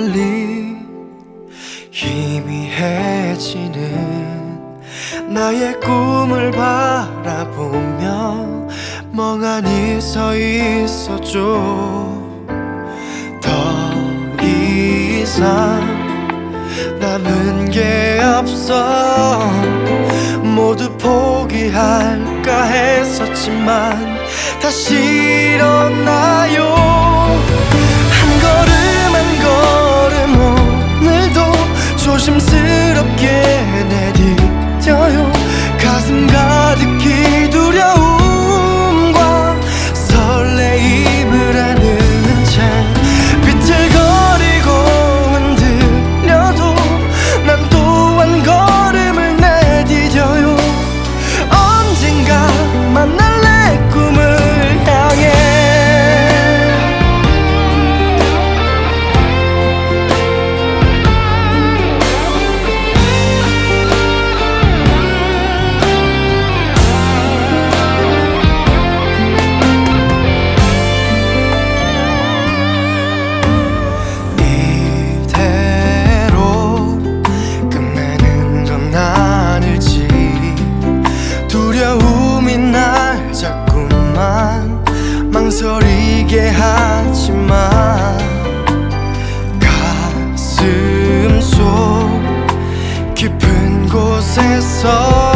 저 멀리 희미해지는 나의 꿈을 바라보며 멍하니 서 있어줘. 더 이상 남은 게 없어. 모두 포기할까 했었지만 다시 일어나요 가슴 속 깊은 곳에서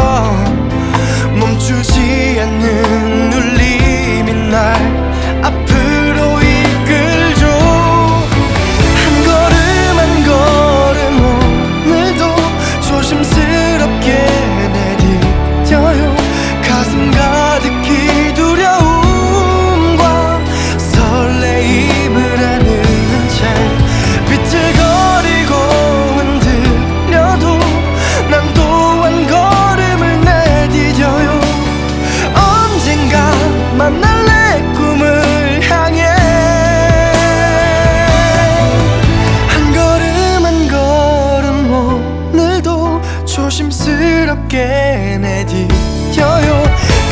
조심스럽게 내디뎌요.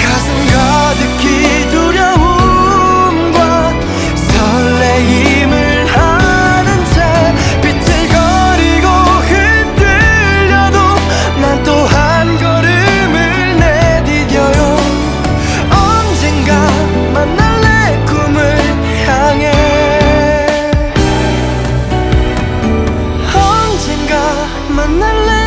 가슴 가득히 두려움과 설레임을 아는 채 비틀거리고 흔들려도 난 또 한 걸음을 내디뎌요. 언젠가 만날 내 꿈을 향해. 언젠가 만날 내